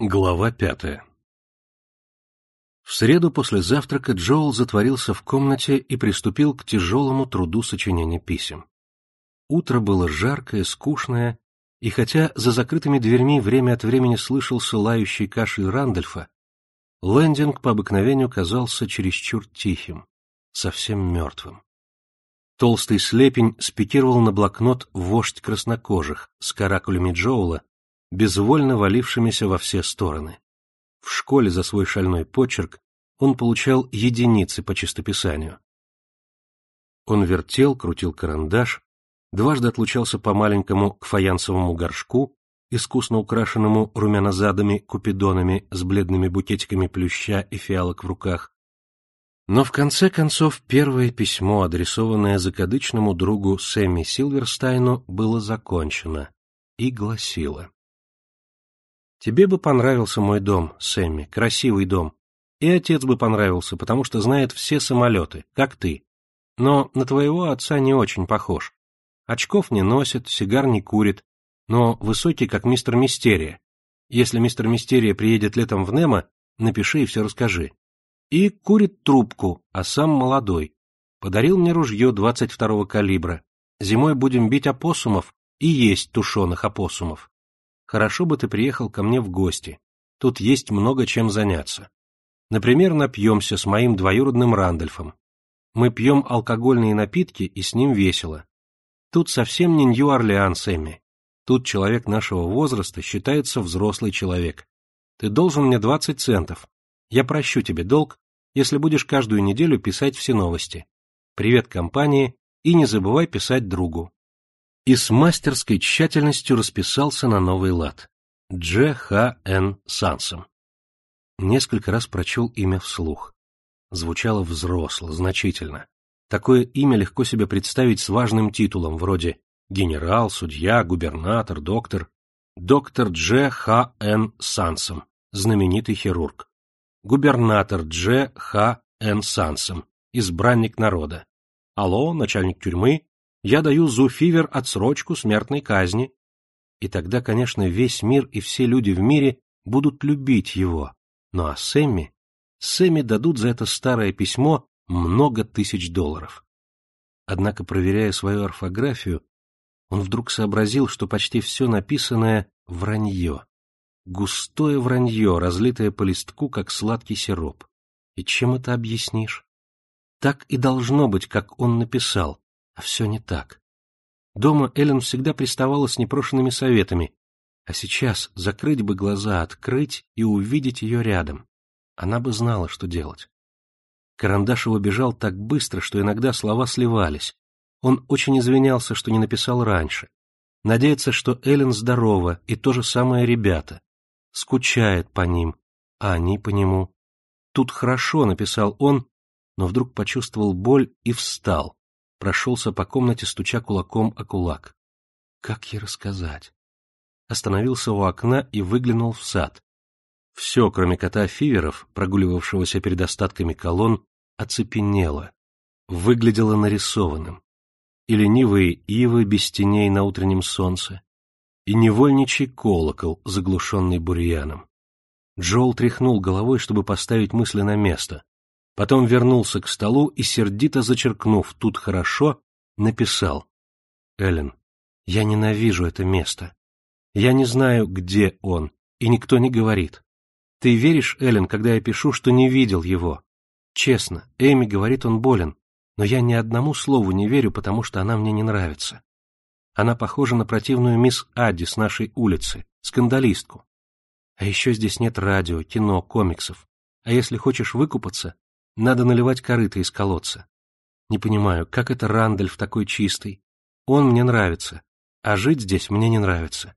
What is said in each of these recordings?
Глава пятая В среду после завтрака Джоэл затворился в комнате и приступил к тяжелому труду сочинения писем. Утро было жаркое, скучное, и хотя за закрытыми дверьми время от времени слышался лающий кашель Рандольфа, лендинг по обыкновению казался чересчур тихим, совсем мертвым. Толстый слепень спикировал на блокнот вождь краснокожих с каракулями Джоула, безвольно валившимися во все стороны. В школе за свой шальной почерк он получал единицы по чистописанию. Он вертел, крутил карандаш, дважды отлучался по маленькому к фаянсовому горшку, искусно украшенному румянозадыми купидонами с бледными букетиками плюща и фиалок в руках. Но в конце концов первое письмо, адресованное закадычному другу Сэмми Силверстайну, было закончено и гласило. Тебе бы понравился мой дом, Сэмми, красивый дом. И отец бы понравился, потому что знает все самолеты, как ты. Но на твоего отца не очень похож. Очков не носит, сигар не курит, но высокий, как мистер Мистерия. Если мистер Мистерия приедет летом в Немо, напиши и все расскажи. И курит трубку, а сам молодой. Подарил мне ружье 22-го калибра. Зимой будем бить опоссумов и есть тушеных опоссумов. Хорошо бы ты приехал ко мне в гости. Тут есть много чем заняться. Например, напьемся с моим двоюродным Рандольфом. Мы пьем алкогольные напитки, и с ним весело. Тут совсем не Нью-Орлеан, Сэмми. Тут человек нашего возраста считается взрослый человек. Ты должен мне 20 центов. Я прощу тебе долг, если будешь каждую неделю писать все новости. Привет компании и не забывай писать другу и с мастерской тщательностью расписался на новый лад. Дж. Х. Н. Сансом. Несколько раз прочел имя вслух. Звучало взросло, значительно. Такое имя легко себе представить с важным титулом, вроде генерал, судья, губернатор, доктор. Доктор Дж. Х. Н. Сансом, знаменитый хирург. Губернатор Дж. Х. Н. Сансом, избранник народа. Алло, начальник тюрьмы, я даю Зуфивер отсрочку смертной казни. И тогда, конечно, весь мир и все люди в мире будут любить его. Ну а Сэмми? Сэмми дадут за это старое письмо много тысяч долларов. Однако, проверяя свою орфографию, он вдруг сообразил, что почти все написанное — вранье. Густое вранье, разлитое по листку, как сладкий сироп. И чем это объяснишь? Так и должно быть, как он написал, а все не так. Дома Эллен всегда приставала с непрошенными советами, а сейчас закрыть бы глаза, открыть и увидеть ее рядом. Она бы знала, что делать. Карандашев убежал так быстро, что иногда слова сливались. Он очень извинялся, что не написал раньше. Надеется, что Эллен здорова, и то же самое ребята. Скучает по ним, а они по нему. Тут хорошо, написал он, но вдруг почувствовал боль и встал прошелся по комнате, стуча кулаком о кулак. Как ей рассказать? Остановился у окна и выглянул в сад. Все, кроме кота Фиверов, прогуливавшегося перед остатками колонн, оцепенело, выглядело нарисованным. И ленивые ивы без теней на утреннем солнце, и невольничий колокол, заглушенный бурьяном. Джоул тряхнул головой, чтобы поставить мысли на место, Потом вернулся к столу и, сердито зачеркнув «тут хорошо», написал. «Эллен, я ненавижу это место. Я не знаю, где он, и никто не говорит. Ты веришь, Эллен, когда я пишу, что не видел его? Честно, Эми говорит, он болен, но я ни одному слову не верю, потому что она мне не нравится. Она похожа на противную мисс Адди с нашей улицы, скандалистку. А еще здесь нет радио, кино, комиксов. А если хочешь выкупаться, надо наливать корыто из колодца. Не понимаю, как это Рандольф такой чистый. Он мне нравится, а жить здесь мне не нравится.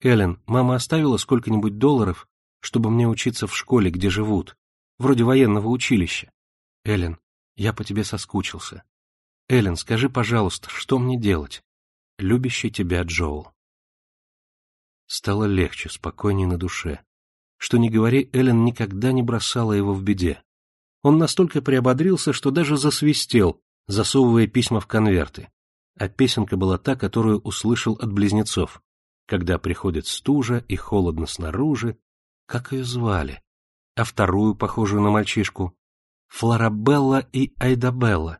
Эллен, мама оставила сколько-нибудь долларов, чтобы мне учиться в школе, где живут, вроде военного училища. Эллен, я по тебе соскучился. Эллен, скажи, пожалуйста, что мне делать? Любящий тебя Джоул. Стало легче, спокойнее на душе. Что не говори, Эллен никогда не бросала его в беде. Он настолько приободрился, что даже засвистел, засовывая письма в конверты. А песенка была та, которую услышал от близнецов. Когда приходит стужа и холодно снаружи, Как ее звали? А вторую, похожую на мальчишку? Флорабелла и Айдабелла.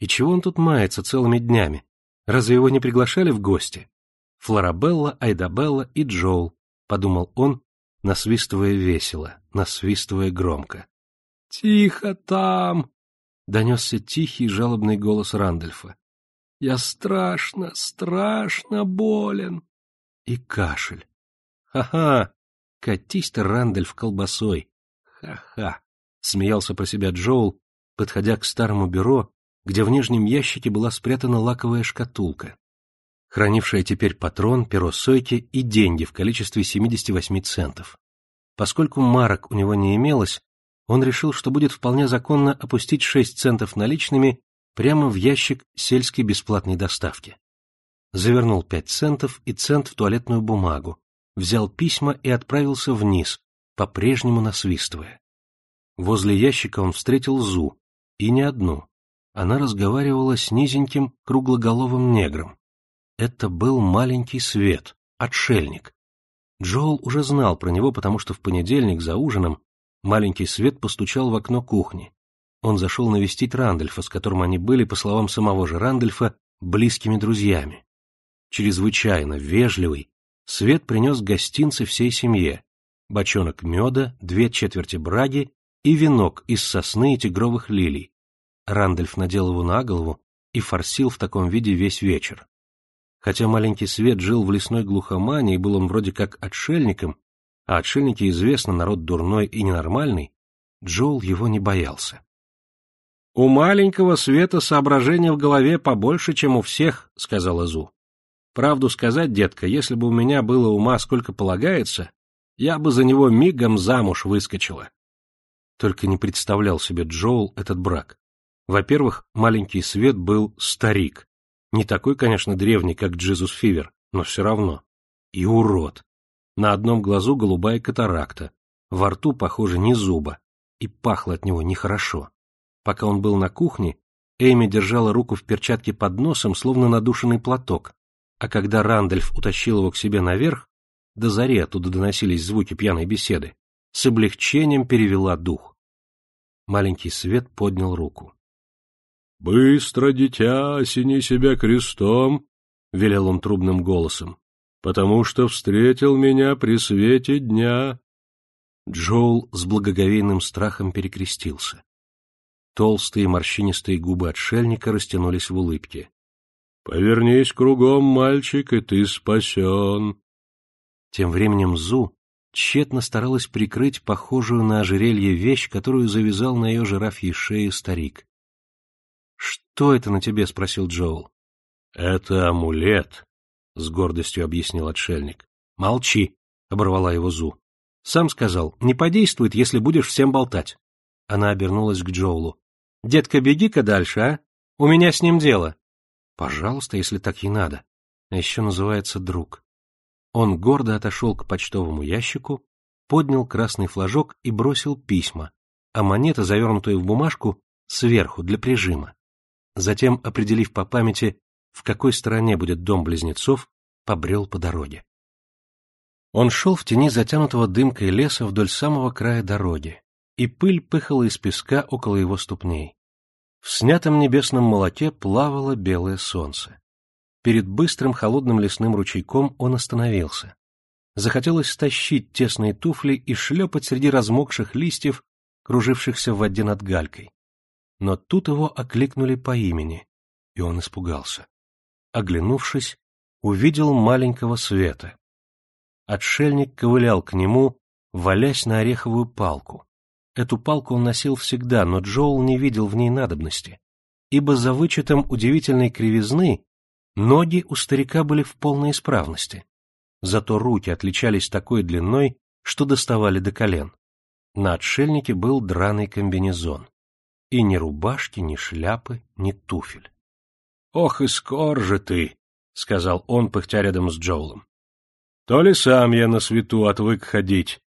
И чего он тут мается целыми днями? Разве его не приглашали в гости? Флорабелла, Айдабелла и Джоул, подумал он, насвистывая весело, насвистывая громко. «Тихо там!» — донесся тихий жалобный голос Рандольфа. «Я страшно, страшно болен!» И кашель. «Ха-ха! Катись ты, Рандольф, колбасой! Ха-ха!» — смеялся про себя Джоул, подходя к старому бюро, где в нижнем ящике была спрятана лаковая шкатулка, хранившая теперь патрон, перо сойки и деньги в количестве 78 центов. Поскольку марок у него не имелось, он решил, что будет вполне законно опустить 6 центов наличными прямо в ящик сельской бесплатной доставки. Завернул 5 центов и цент в туалетную бумагу, взял письма и отправился вниз, по-прежнему насвистывая. Возле ящика он встретил Зу, и не одну. Она разговаривала с низеньким круглоголовым негром. Это был маленький свет, отшельник. Джоэл уже знал про него, потому что в понедельник за ужином маленький свет постучал в окно кухни. Он зашел навестить Рандольфа, с которым они были, по словам самого же Рандольфа, близкими друзьями. Чрезвычайно вежливый, Свет принес гостинцы всей семье, бочонок меда, две четверти браги и венок из сосны и тигровых лилий. Рандольф надел его на голову и форсил в таком виде весь вечер. Хотя маленький Свет жил в лесной глухомане и был он вроде как отшельником, а отшельники известно, народ дурной и ненормальный, Джоул его не боялся. — У маленького Света соображения в голове побольше, чем у всех, — сказала Зу. — Правду сказать, детка, если бы у меня было ума сколько полагается, я бы за него мигом замуж выскочила. Только не представлял себе Джоул этот брак. Во-первых, маленький Свет был старик, не такой, конечно, древний, как Джизус Фивер, но все равно. И урод. На одном глазу голубая катаракта, во рту, похоже, не зуба, и пахло от него нехорошо. Пока он был на кухне, Эйми держала руку в перчатке под носом, словно надушенный платок, а когда Рандольф утащил его к себе наверх, до зари оттуда доносились звуки пьяной беседы, с облегчением перевела дух. Маленький свет поднял руку. — Быстро, дитя, осени себя крестом, — велел он трубным голосом, — потому что встретил меня при свете дня. Джоул с благоговейным страхом перекрестился. Толстые морщинистые губы отшельника растянулись в улыбке. — Повернись кругом, мальчик, и ты спасен. Тем временем Зу тщетно старалась прикрыть похожую на ожерелье вещь, которую завязал на ее жирафьей шее старик. «Что это на тебе?» — спросил Джоул. «Это амулет», — с гордостью объяснил отшельник. «Молчи», — оборвала его Зу. «Сам сказал, не подействует, если будешь всем болтать». Она обернулась к Джоулу. «Детка, беги-ка дальше, а? У меня с ним дело». «Пожалуйста, если так и надо. А еще называется друг». Он гордо отошел к почтовому ящику, поднял красный флажок и бросил письма, а монета, завернутая в бумажку, сверху для прижима. Затем, определив по памяти, в какой стороне будет дом близнецов, побрел по дороге. Он шел в тени затянутого дымкой леса вдоль самого края дороги, и пыль пыхала из песка около его ступней. В снятом небесном молоке плавало белое солнце. Перед быстрым холодным лесным ручейком он остановился. Захотелось стащить тесные туфли и шлепать среди размокших листьев, кружившихся в воде над галькой но тут его окликнули по имени, и он испугался. Оглянувшись, увидел маленького света. Отшельник ковылял к нему, валясь на ореховую палку. Эту палку он носил всегда, но Джоул не видел в ней надобности, ибо за вычетом удивительной кривизны ноги у старика были в полной исправности. Зато руки отличались такой длиной, что доставали до колен. На отшельнике был драный комбинезон и ни рубашки, ни шляпы, ни туфель. — Ох и скор же ты! — сказал он, пыхтя рядом с Джоулом. — То ли сам я на свету отвык ходить.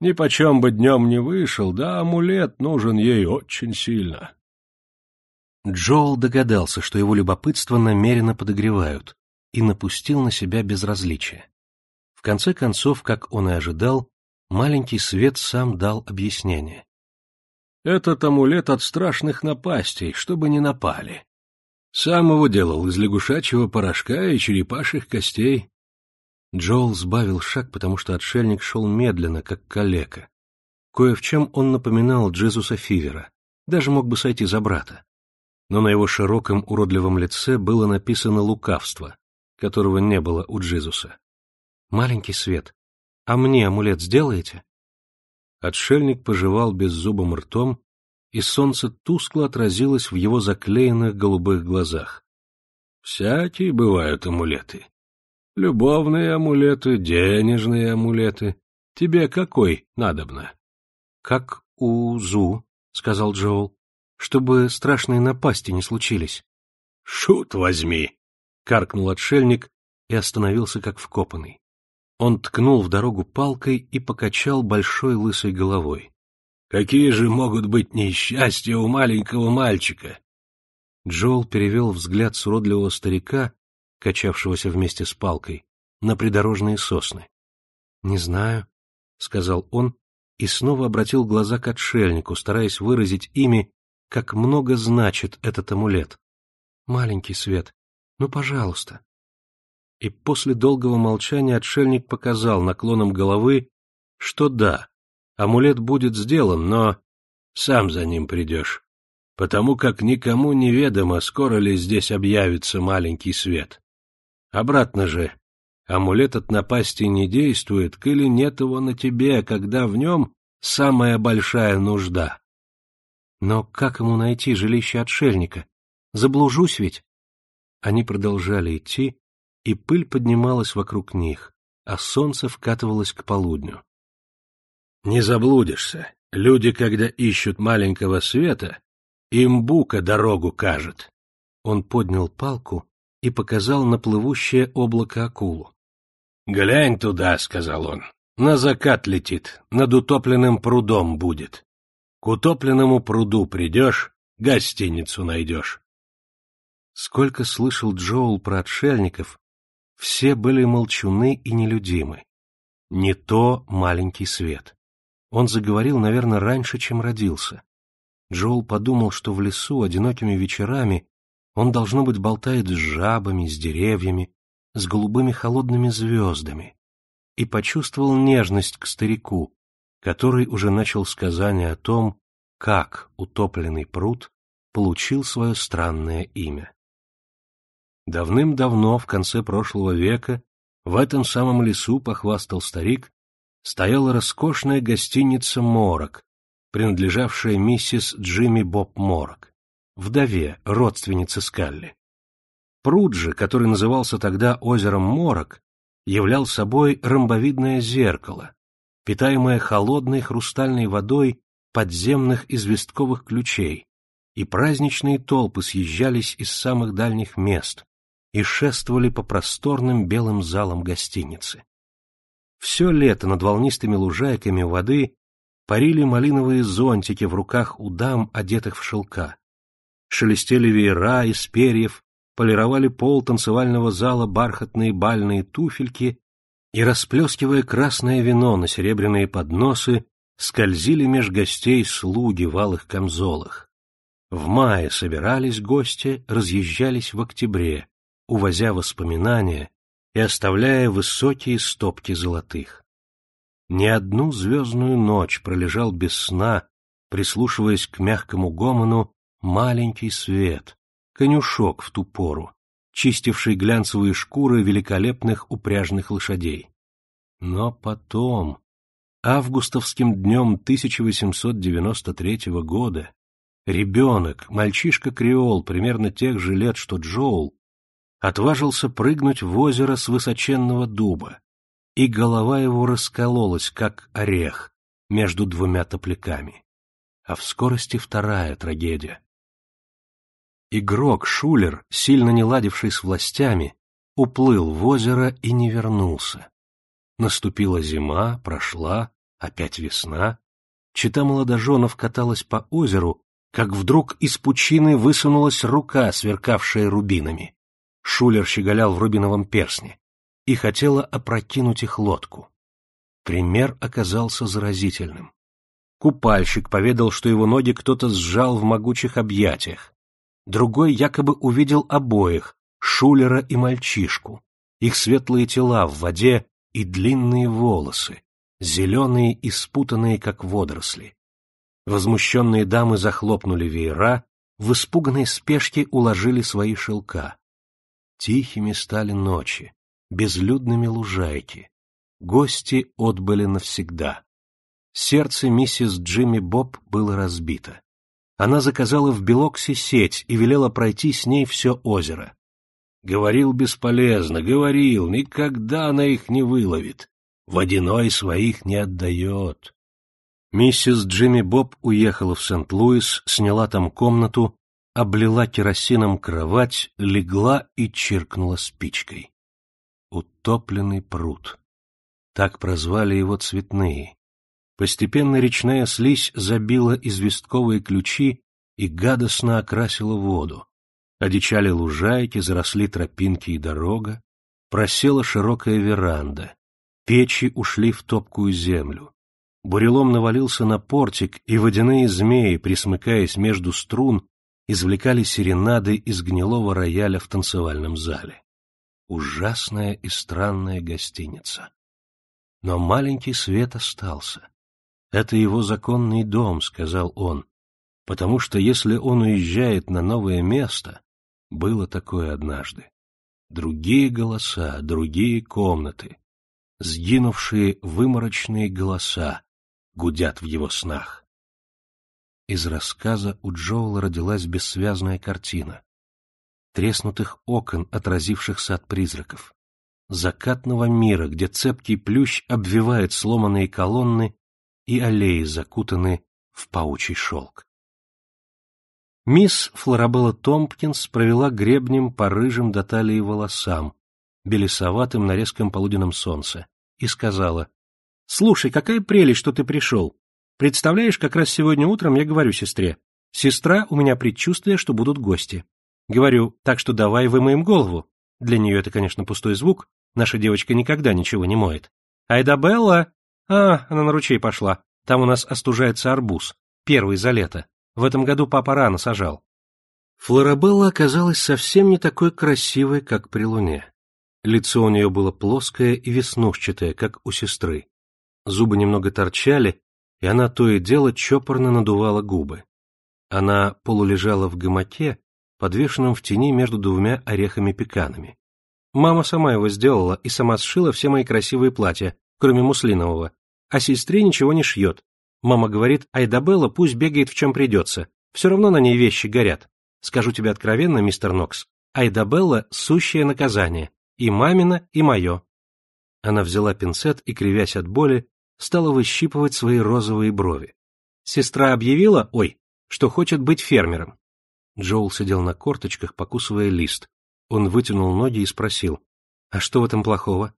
Ни почем бы днем не вышел, да амулет нужен ей очень сильно. Джоул догадался, что его любопытство намеренно подогревают, и напустил на себя безразличие. В конце концов, как он и ожидал, Маленький свет сам дал объяснение. Этот амулет от страшных напастей, чтобы не напали. Сам его делал из лягушачьего порошка и черепашьих костей. Джоул сбавил шаг, потому что отшельник шел медленно, как калека. Кое в чем он напоминал Джезуса Фивера, даже мог бы сойти за брата. Но на его широком уродливом лице было написано лукавство, которого не было у Джезуса. «Маленький свет, а мне амулет сделаете?» Отшельник пожевал беззубым ртом, и солнце тускло отразилось в его заклеенных голубых глазах. Всякие бывают амулеты. Любовные амулеты, денежные амулеты. Тебе какой надобно? — Как у Зу, — сказал Джоул, — чтобы страшные напасти не случились. — Шут возьми! — каркнул отшельник и остановился как вкопанный. Он ткнул в дорогу палкой и покачал большой лысой головой. Какие же могут быть несчастья у маленького мальчика? Джоэл перевел взгляд с уродливого старика, качавшегося вместе с палкой, на придорожные сосны. — Не знаю, — сказал он и снова обратил глаза к отшельнику, стараясь выразить ими, как много значит этот амулет. — Маленький свет, ну, пожалуйста. И после долгого молчания отшельник показал наклоном головы, что да, Амулет будет сделан, но сам за ним придешь, потому как никому неведомо, скоро ли здесь объявится маленький свет. Обратно же, амулет от напасти не действует, или нет его на тебе, когда в нем самая большая нужда. Но как ему найти жилище отшельника? Заблужусь ведь? Они продолжали идти, и пыль поднималась вокруг них, а солнце вкатывалось к полудню. Не заблудишься. Люди, когда ищут маленького света, им бука дорогу кажет. Он поднял палку и показал на плывущее облако акулу. — Глянь туда, — сказал он. — На закат летит, над утопленным прудом будет. К утопленному пруду придешь, гостиницу найдешь. Сколько слышал Джоул про отшельников, все были молчуны и нелюдимы. Не то маленький свет. Он заговорил, наверное, раньше, чем родился. Джоул подумал, что в лесу одинокими вечерами он, должно быть, болтает с жабами, с деревьями, с голубыми холодными звездами, и почувствовал нежность к старику, который уже начал сказание о том, как утопленный пруд получил свое странное имя. Давным-давно, в конце прошлого века, в этом самом лесу, похвастал старик, стояла роскошная гостиница «Морок», принадлежавшая миссис Джимми Боб Морок, вдове, родственнице Скалли. Пруд же, который назывался тогда озером Морок, являл собой ромбовидное зеркало, питаемое холодной хрустальной водой подземных известковых ключей, и праздничные толпы съезжались из самых дальних мест и шествовали по просторным белым залам гостиницы. Все лето над волнистыми лужайками воды парили малиновые зонтики в руках у дам, одетых в шелка. Шелестели веера из перьев, полировали пол танцевального зала бархатные бальные туфельки и, расплескивая красное вино на серебряные подносы, скользили меж гостей слуги в алых камзолах. В мае собирались гости, разъезжались в октябре, увозя воспоминания, и оставляя высокие стопки золотых. Не одну звездную ночь пролежал без сна, прислушиваясь к мягкому гомону, маленький свет, конюшок в ту пору, чистивший глянцевые шкуры великолепных упряжных лошадей. Но потом, августовским днем 1893 года, ребенок, мальчишка-креол примерно тех же лет, что Джоул, отважился прыгнуть в озеро с высоченного дуба, и голова его раскололась, как орех, между двумя топляками. А в скорости вторая трагедия. Игрок Шулер, сильно не ладивший с властями, уплыл в озеро и не вернулся. Наступила зима, прошла, опять весна. Чита молодоженов каталась по озеру, как вдруг из пучины высунулась рука, сверкавшая рубинами. Шулер щеголял в рубиновом персне и хотела опрокинуть их лодку. Пример оказался заразительным. Купальщик поведал, что его ноги кто-то сжал в могучих объятиях. Другой якобы увидел обоих, Шулера и мальчишку, их светлые тела в воде и длинные волосы, зеленые и спутанные, как водоросли. Возмущенные дамы захлопнули веера, в испуганной спешке уложили свои шелка. Тихими стали ночи, безлюдными лужайки. Гости отбыли навсегда. Сердце миссис Джимми Боб было разбито. Она заказала в Белоксе сеть и велела пройти с ней все озеро. Говорил бесполезно, говорил, никогда она их не выловит. Водяной своих не отдает. Миссис Джимми Боб уехала в Сент-Луис, сняла там комнату, облила керосином кровать, легла и чиркнула спичкой. Утопленный пруд. Так прозвали его цветные. Постепенно речная слизь забила известковые ключи и гадостно окрасила воду. Одичали лужайки, заросли тропинки и дорога, просела широкая веранда, печи ушли в топкую землю. Бурелом навалился на портик, и водяные змеи, присмыкаясь между струн, извлекали серенады из гнилого рояля в танцевальном зале. Ужасная и странная гостиница. Но маленький свет остался. «Это его законный дом», — сказал он, «потому что если он уезжает на новое место, было такое однажды. Другие голоса, другие комнаты, сгинувшие выморочные голоса, гудят в его снах. Из рассказа у Джоула родилась бессвязная картина. Треснутых окон, отразившихся от призраков. Закатного мира, где цепкий плющ обвивает сломанные колонны и аллеи закутаны в паучий шелк. Мисс Флорабелла Томпкинс провела гребнем по рыжим до талии волосам, белесоватым на резком полуденном солнце, и сказала, Слушай, какая прелесть, что ты пришел. Представляешь, как раз сегодня утром я говорю сестре. Сестра, у меня предчувствие, что будут гости. Говорю, так что давай вымоем голову. Для нее это, конечно, пустой звук. Наша девочка никогда ничего не моет. Айда Белла! А, она на ручей пошла. Там у нас остужается арбуз. Первый за лето. В этом году папа рано сажал. Флорабелла оказалась совсем не такой красивой, как при луне. Лицо у нее было плоское и веснушчатое, как у сестры зубы немного торчали, и она то и дело чопорно надувала губы. Она полулежала в гамаке, подвешенном в тени между двумя орехами-пеканами. Мама сама его сделала и сама сшила все мои красивые платья, кроме муслинового, а сестре ничего не шьет. Мама говорит, Айдабелла пусть бегает в чем придется, все равно на ней вещи горят. Скажу тебе откровенно, мистер Нокс, Айдабелла — сущее наказание, и мамина, и мое. Она взяла пинцет и, кривясь от боли, стала выщипывать свои розовые брови. Сестра объявила, ой, что хочет быть фермером. Джоул сидел на корточках, покусывая лист. Он вытянул ноги и спросил, а что в этом плохого?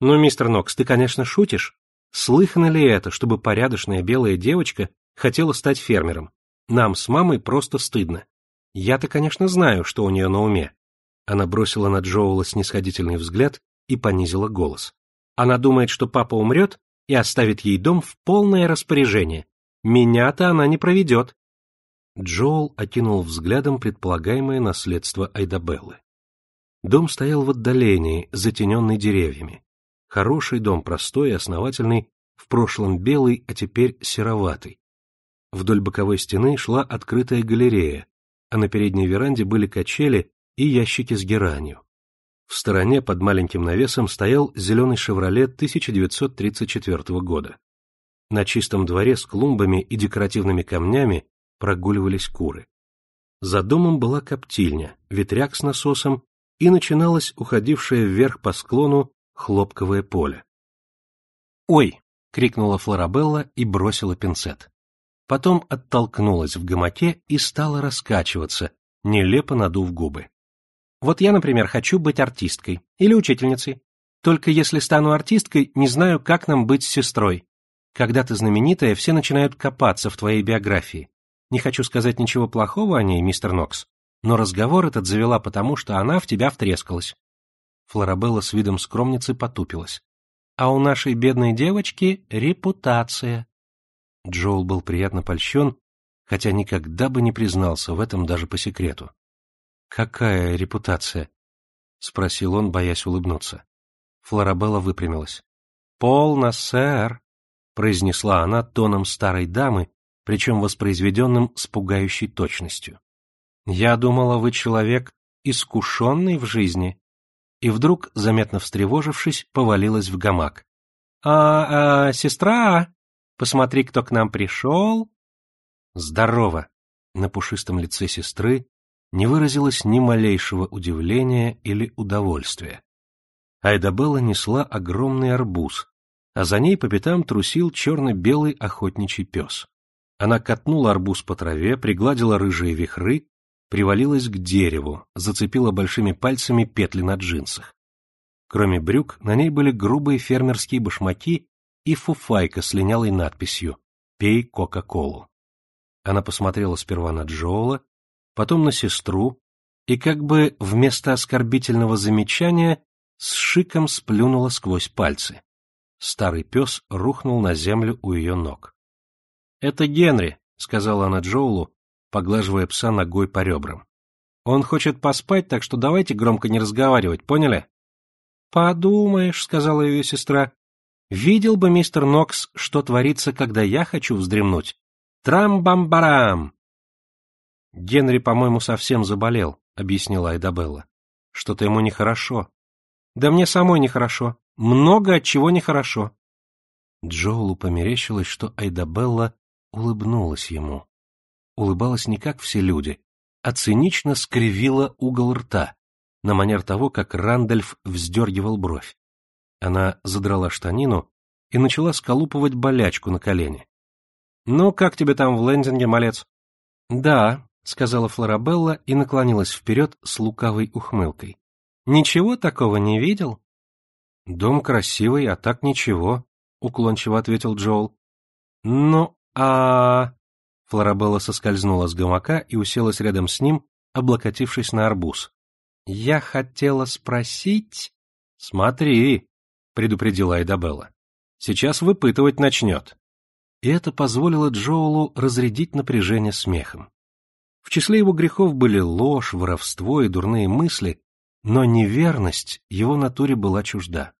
Ну, мистер Нокс, ты, конечно, шутишь. Слыхано ли это, чтобы порядочная белая девочка хотела стать фермером? Нам с мамой просто стыдно. Я-то, конечно, знаю, что у нее на уме. Она бросила на Джоула снисходительный взгляд и понизила голос. Она думает, что папа умрет, и оставит ей дом в полное распоряжение. Меня-то она не проведет. Джоул окинул взглядом предполагаемое наследство Айдабеллы. Дом стоял в отдалении, затененный деревьями. Хороший дом, простой и основательный, в прошлом белый, а теперь сероватый. Вдоль боковой стены шла открытая галерея, а на передней веранде были качели и ящики с геранью. В стороне под маленьким навесом стоял зеленый «Шевроле» 1934 года. На чистом дворе с клумбами и декоративными камнями прогуливались куры. За домом была коптильня, ветряк с насосом, и начиналось уходившее вверх по склону хлопковое поле. «Ой!» — крикнула Флорабелла и бросила пинцет. Потом оттолкнулась в гамаке и стала раскачиваться, нелепо надув губы. Вот я, например, хочу быть артисткой или учительницей. Только если стану артисткой, не знаю, как нам быть с сестрой. Когда ты знаменитая, все начинают копаться в твоей биографии. Не хочу сказать ничего плохого о ней, мистер Нокс, но разговор этот завела потому, что она в тебя втрескалась. Флорабелла с видом скромницы потупилась. а у нашей бедной девочки репутация. Джоул был приятно польщен, хотя никогда бы не признался в этом даже по секрету. «Какая репутация?» — спросил он, боясь улыбнуться. Флорабелла выпрямилась. «Полно, сэр», — произнесла она тоном старой дамы, причем воспроизведенным с пугающей точностью. «Я думала, вы человек, искушенный в жизни». И вдруг, заметно встревожившись, повалилась в гамак. «А, а сестра, посмотри, кто к нам пришел». «Здорово!» На пушистом лице сестры не выразилось ни малейшего удивления или удовольствия. Айдабелла несла огромный арбуз, а за ней по пятам трусил черно-белый охотничий пес. Она катнула арбуз по траве, пригладила рыжие вихры, привалилась к дереву, зацепила большими пальцами петли на джинсах. Кроме брюк, на ней были грубые фермерские башмаки и фуфайка с линялой надписью «Пей Кока-Колу». Она посмотрела сперва на Джоула, потом на сестру и как бы вместо оскорбительного замечания с шиком сплюнула сквозь пальцы. Старый пес рухнул на землю у ее ног. — Это Генри, — сказала она Джоулу, поглаживая пса ногой по ребрам. — Он хочет поспать, так что давайте громко не разговаривать, поняли? — Подумаешь, — сказала ее сестра. — Видел бы мистер Нокс, что творится, когда я хочу вздремнуть. Трам-бам-барам! — Генри, по-моему, совсем заболел, — объяснила Айдабелла. — Что-то ему нехорошо. — Да мне самой нехорошо. Много от чего нехорошо. Джоулу померещилось, что Айдабелла улыбнулась ему. Улыбалась не как все люди, а цинично скривила угол рта, на манер того, как Рандольф вздергивал бровь. Она задрала штанину и начала сколупывать болячку на колени. — Ну, как тебе там в лендинге, малец? — Да, — сказала Флорабелла и наклонилась вперед с лукавой ухмылкой. — Ничего такого не видел? — Дом красивый, а так ничего, — уклончиво ответил Джоул. — Ну, а... Флорабелла соскользнула с гамака и уселась рядом с ним, облокотившись на арбуз. — Я хотела спросить... — Смотри, — предупредила Айдабелла. — Сейчас выпытывать начнет. И это позволило Джоулу разрядить напряжение смехом. В числе его грехов были ложь, воровство и дурные мысли, но неверность его натуре была чужда.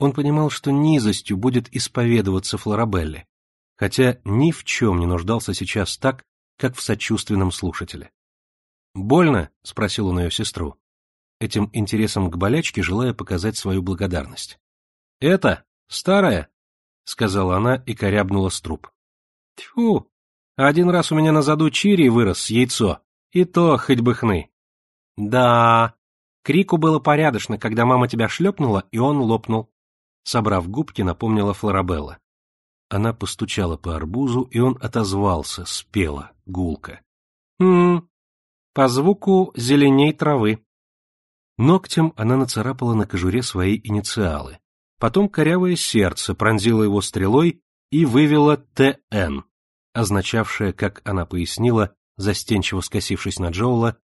Он понимал, что низостью будет исповедоваться Флорабелле, хотя ни в чем не нуждался сейчас так, как в сочувственном слушателе. «Больно?» — спросил он ее сестру, этим интересом к болячке желая показать свою благодарность. «Это? Старая?» — сказала она и корябнула струп. «Тьфу! Один раз у меня на заду чири вырос яйцо, и то хоть бы хны». «Да...» Крику было порядочно, когда мама тебя шлепнула, и он лопнул. Собрав губки, напомнила Флорабелла. Она постучала по арбузу, и он отозвался, спело, гулко. «Хм, по звуку зеленей травы». Ногтем она нацарапала на кожуре свои инициалы. Потом корявое сердце пронзило его стрелой и вывело «ТН», означавшее, как она пояснила, застенчиво скосившись на Джоула,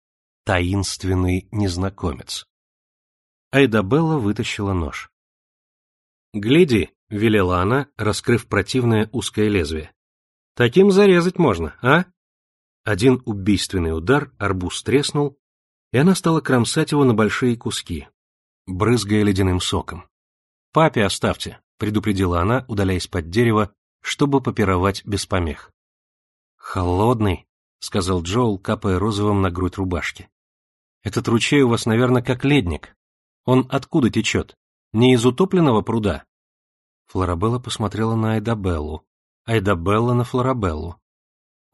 таинственный незнакомец. Айдабелла вытащила нож. «Гляди», — велела она, раскрыв противное узкое лезвие. «Таким зарезать можно, а?» Один убийственный удар, арбуз треснул, и она стала кромсать его на большие куски, брызгая ледяным соком. «Папе оставьте», — предупредила она, удаляясь под дерево, чтобы попировать без помех. «Холодный», — сказал Джоул, капая розовым на грудь рубашки. Этот ручей у вас, наверное, как ледник. Он откуда течет? Не из утопленного пруда?» Флорабелла посмотрела на Айдабеллу, Айдабелла на Флорабеллу.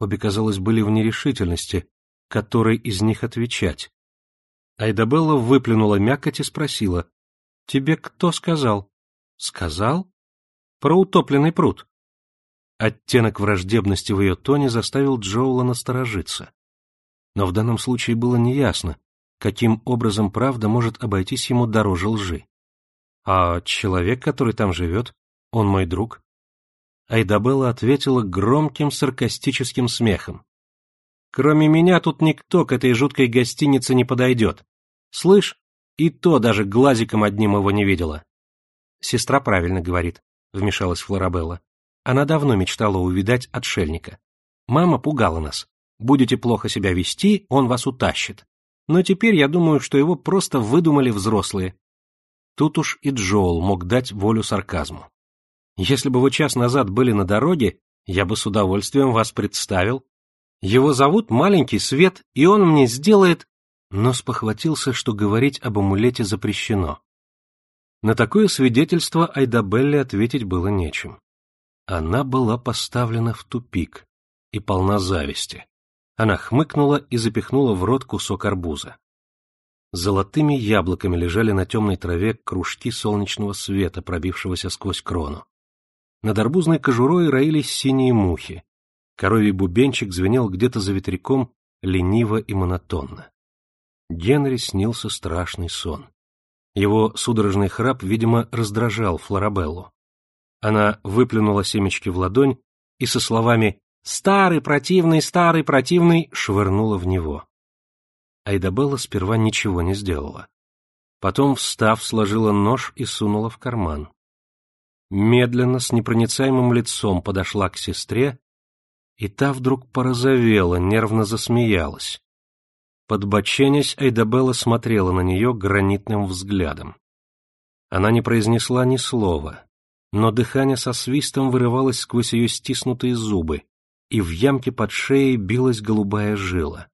Обе, казалось, были в нерешительности, которой из них отвечать. Айдабелла выплюнула мякоть и спросила, «Тебе кто сказал?» «Сказал?» «Про утопленный пруд». Оттенок враждебности в ее тоне заставил Джоула насторожиться. Но в данном случае было неясно, каким образом правда может обойтись ему дороже лжи. А человек, который там живет, он мой друг. Айдабелла ответила громким саркастическим смехом. Кроме меня тут никто к этой жуткой гостинице не подойдет. Слышь, и то даже глазиком одним его не видела. Сестра правильно говорит, вмешалась Флорабелла. Она давно мечтала увидать отшельника. Мама пугала нас. Будете плохо себя вести, он вас утащит. Но теперь я думаю, что его просто выдумали взрослые. Тут уж и Джоул мог дать волю сарказму. Если бы вы час назад были на дороге, я бы с удовольствием вас представил. Его зовут Маленький Свет, и он мне сделает... Но спохватился, что говорить об амулете запрещено. На такое свидетельство Айдабелле ответить было нечем. Она была поставлена в тупик и полна зависти. Она хмыкнула и запихнула в рот кусок арбуза. Золотыми яблоками лежали на темной траве кружки солнечного света, пробившегося сквозь крону. Над арбузной кожурой роились синие мухи. Коровий бубенчик звенел где-то за ветряком лениво и монотонно. Генри снился страшный сон. Его судорожный храп, видимо, раздражал Флорабеллу. Она выплюнула семечки в ладонь и со словами «Старый, противный, старый, противный» швырнула в него. Айдабелла сперва ничего не сделала. Потом, встав, сложила нож и сунула в карман. Медленно, с непроницаемым лицом подошла к сестре, и та вдруг порозовела, нервно засмеялась. Подбоченясь, Айдабелла смотрела на нее гранитным взглядом. Она не произнесла ни слова, но дыхание со свистом вырывалось сквозь ее стиснутые зубы, и в ямке под шеей билась голубая жила.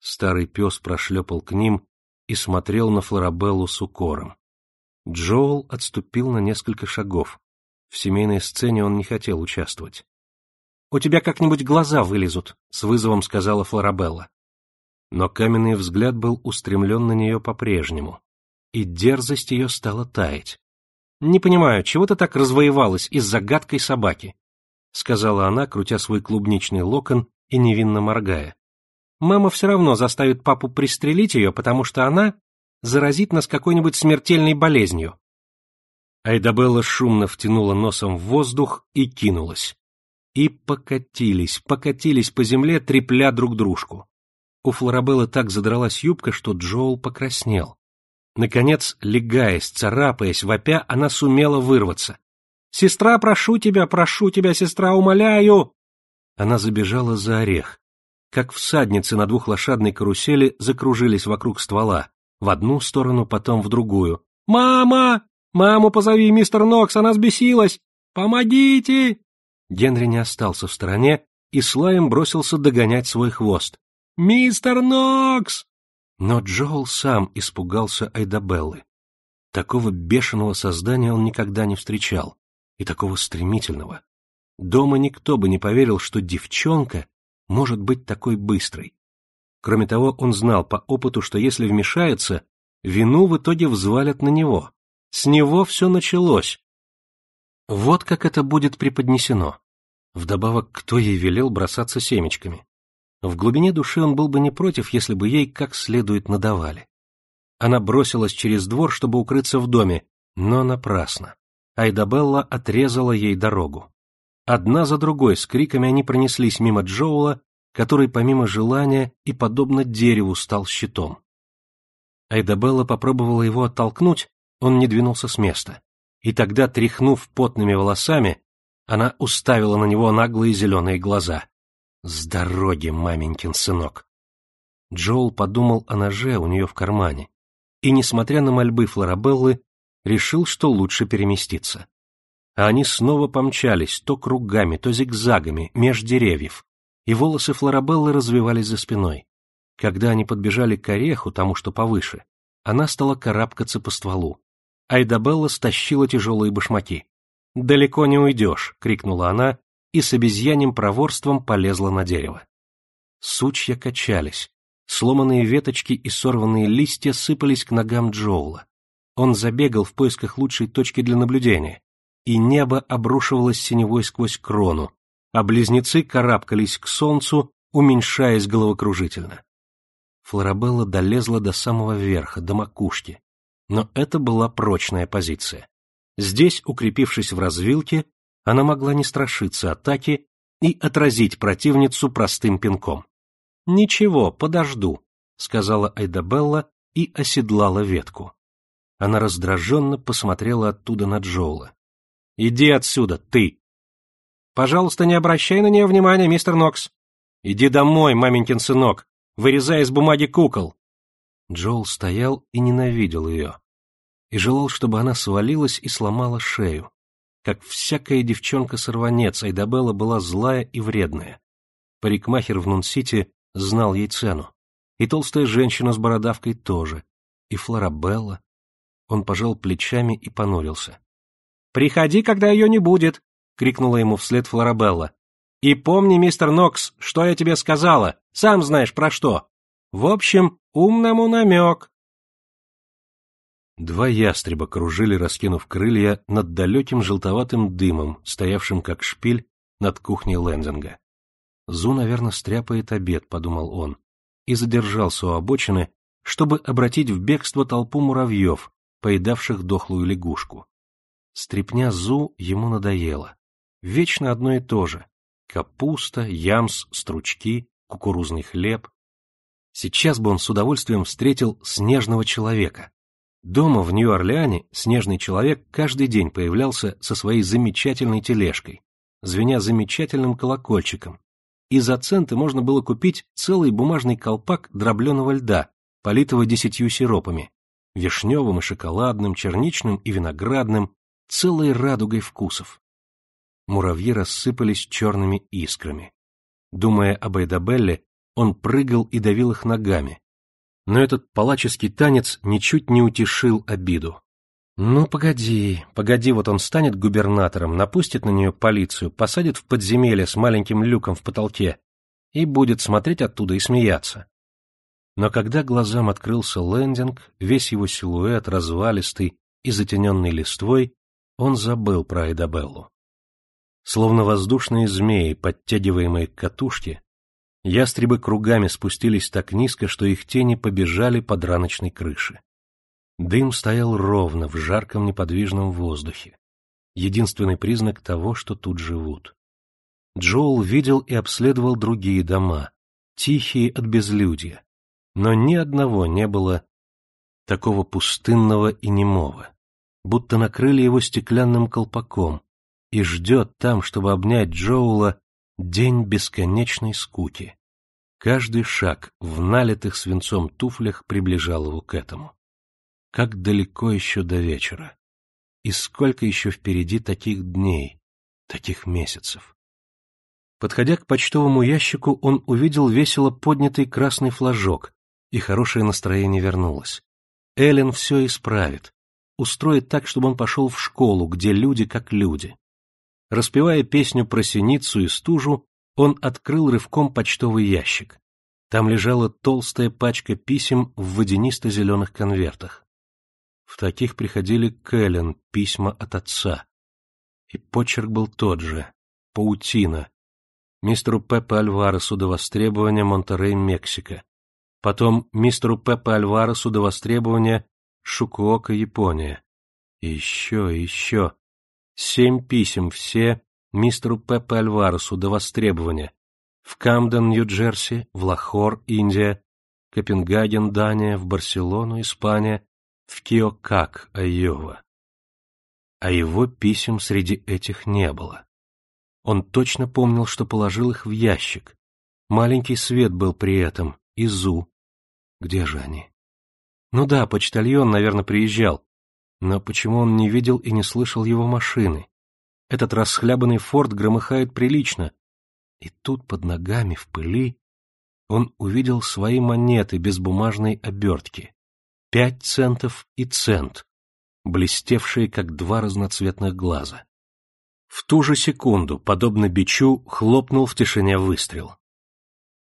Старый пес прошлепал к ним и смотрел на Флорабеллу с укором. Джоул отступил на несколько шагов. В семейной сцене он не хотел участвовать. — У тебя как-нибудь глаза вылезут, — с вызовом сказала Флорабелла но каменный взгляд был устремлен на нее по-прежнему, и дерзость ее стала таять. «Не понимаю, чего ты так развоевалась из-за гадкой собаки?» — сказала она, крутя свой клубничный локон и невинно моргая. «Мама все равно заставит папу пристрелить ее, потому что она заразит нас какой-нибудь смертельной болезнью». Айдабелла шумно втянула носом в воздух и кинулась. И покатились, покатились по земле, трепля друг дружку. У Флорабеллы так задралась юбка, что Джоул покраснел. Наконец, легаясь, царапаясь, вопя, она сумела вырваться. «Сестра, прошу тебя, прошу тебя, сестра, умоляю!» Она забежала за орех. Как всадницы на двухлошадной карусели закружились вокруг ствола, в одну сторону, потом в другую. «Мама! Маму позови, мистер Нокс, она сбесилась! Помогите!» Генри не остался в стороне и слаем бросился догонять свой хвост. «Мистер Нокс!» Но Джоэл сам испугался Айдабеллы. Такого бешеного создания он никогда не встречал, и такого стремительного. Дома никто бы не поверил, что девчонка может быть такой быстрой. Кроме того, он знал по опыту, что если вмешается, вину в итоге взвалят на него. С него все началось. Вот как это будет преподнесено. Вдобавок, кто ей велел бросаться семечками? В глубине души он был бы не против, если бы ей как следует надавали. Она бросилась через двор, чтобы укрыться в доме, но напрасно. Айдабелла отрезала ей дорогу. Одна за другой с криками они пронеслись мимо Джоула, который помимо желания и подобно дереву стал щитом. Айдабелла попробовала его оттолкнуть, он не двинулся с места. И тогда, тряхнув потными волосами, она уставила на него наглые зеленые глаза. С дороги, маменькин сынок. Джоул подумал о ноже у нее в кармане и, несмотря на мольбы Флорабеллы, решил, что лучше переместиться. А они снова помчались, то кругами, то зигзагами, меж деревьев, и волосы Флорабеллы развивались за спиной. Когда они подбежали к ореху, тому, что повыше, она стала карабкаться по стволу. Айдабелла стащила тяжелые башмаки. «Далеко не уйдешь!» — крикнула она и с обезьяним проворством полезла на дерево. Сучья качались, сломанные веточки и сорванные листья сыпались к ногам Джоула. Он забегал в поисках лучшей точки для наблюдения, и небо обрушивалось синевой сквозь крону, а близнецы карабкались к солнцу, уменьшаясь головокружительно. Флорабелла долезла до самого верха, до макушки, но это была прочная позиция. Здесь, укрепившись в развилке, она могла не страшиться атаки и отразить противницу простым пинком. «Ничего, подожду», — сказала Айдабелла и оседлала ветку. Она раздраженно посмотрела оттуда на Джоула. «Иди отсюда, ты!» «Пожалуйста, не обращай на нее внимания, мистер Нокс!» «Иди домой, маменькин сынок, вырезай из бумаги кукол!» Джоул стоял и ненавидел ее. И желал, чтобы она свалилась и сломала шею. Как всякая девчонка-сорванец, Айдабелла была злая и вредная. Парикмахер в Нун-Сити знал ей цену. И толстая женщина с бородавкой тоже. И Флорабелла. Он пожал плечами и понурился. «Приходи, когда ее не будет!» — крикнула ему вслед Флорабелла. «И помни, мистер Нокс, что я тебе сказала, сам знаешь про что. В общем, умному намек!» Два ястреба кружили, раскинув крылья, над далеким желтоватым дымом, стоявшим как шпиль над кухней Лендинга. «Зу, наверное, стряпает обед», — подумал он, и задержался у обочины, чтобы обратить в бегство толпу муравьев, поедавших дохлую лягушку. Стрепня Зу ему надоело. Вечно одно и то же. Капуста, ямс, стручки, кукурузный хлеб. Сейчас бы он с удовольствием встретил снежного человека. Дома в Нью-Орлеане снежный человек каждый день появлялся со своей замечательной тележкой, звеня замечательным колокольчиком, и за центы можно было купить целый бумажный колпак дробленого льда, политого десятью сиропами, вишневым и шоколадным, черничным и виноградным, целой радугой вкусов. Муравьи рассыпались черными искрами. Думая об Эйдабелле, он прыгал и давил их ногами. Но этот палаческий танец ничуть не утешил обиду. Ну, погоди, погоди, вот он станет губернатором, напустит на нее полицию, посадит в подземелье с маленьким люком в потолке и будет смотреть оттуда и смеяться. Но когда глазам открылся лендинг, весь его силуэт, развалистый и затененный листвой, он забыл про Эдабеллу. Словно воздушные змеи, подтягиваемые к катушке, ястребы кругами спустились так низко, что их тени побежали под раночной крыши. Дым стоял ровно в жарком неподвижном воздухе. Единственный признак того, что тут живут. Джоул видел и обследовал другие дома, тихие от безлюдья, но ни одного не было такого пустынного и немого, будто накрыли его стеклянным колпаком и ждет там, чтобы обнять Джоула, день бесконечной скуки. Каждый шаг в налитых свинцом туфлях приближал его к этому. Как далеко еще до вечера. И сколько еще впереди таких дней, таких месяцев. Подходя к почтовому ящику, он увидел весело поднятый красный флажок, и хорошее настроение вернулось. Эллен все исправит, устроит так, чтобы он пошел в школу, где люди как люди. Распевая песню про синицу и стужу, он открыл рывком почтовый ящик. Там лежала толстая пачка писем в водянисто-зеленых конвертах. В таких приходили к письма от отца. И почерк был тот же — паутина. Мистеру Пепе Альваресу до востребования Монтерей, Мексика. Потом мистеру Пепе Альваресу до востребования Шукуока, Япония. И еще, и еще. Семь писем, все мистеру Пепе Альваресу до востребования. В Камден, Нью-Джерси, в Лахор, Индия, Копенгаген, Дания, в Барселону, Испания, в Киокак, Айова. А его писем среди этих не было. Он точно помнил, что положил их в ящик. Маленький свет был при этом, и Зу. Где же они? Ну да, почтальон, наверное, приезжал. Но почему он не видел и не слышал его машины? Этот расхлябанный форт громыхает прилично. И тут под ногами в пыли он увидел свои монеты без бумажной обертки пять центов и цент, блестевшие, как два разноцветных глаза. В ту же секунду, подобно бичу, хлопнул в тишине выстрел.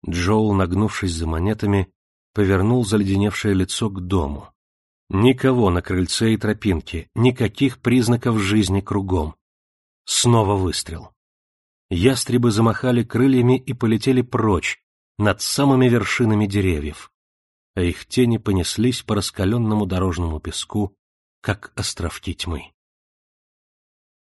Джоул, нагнувшись за монетами, повернул заледеневшее лицо к дому. Никого на крыльце и тропинке, никаких признаков жизни кругом. Снова выстрел. Ястребы замахали крыльями и полетели прочь, над самыми вершинами деревьев а их тени понеслись по раскаленному дорожному песку, как островки тьмы.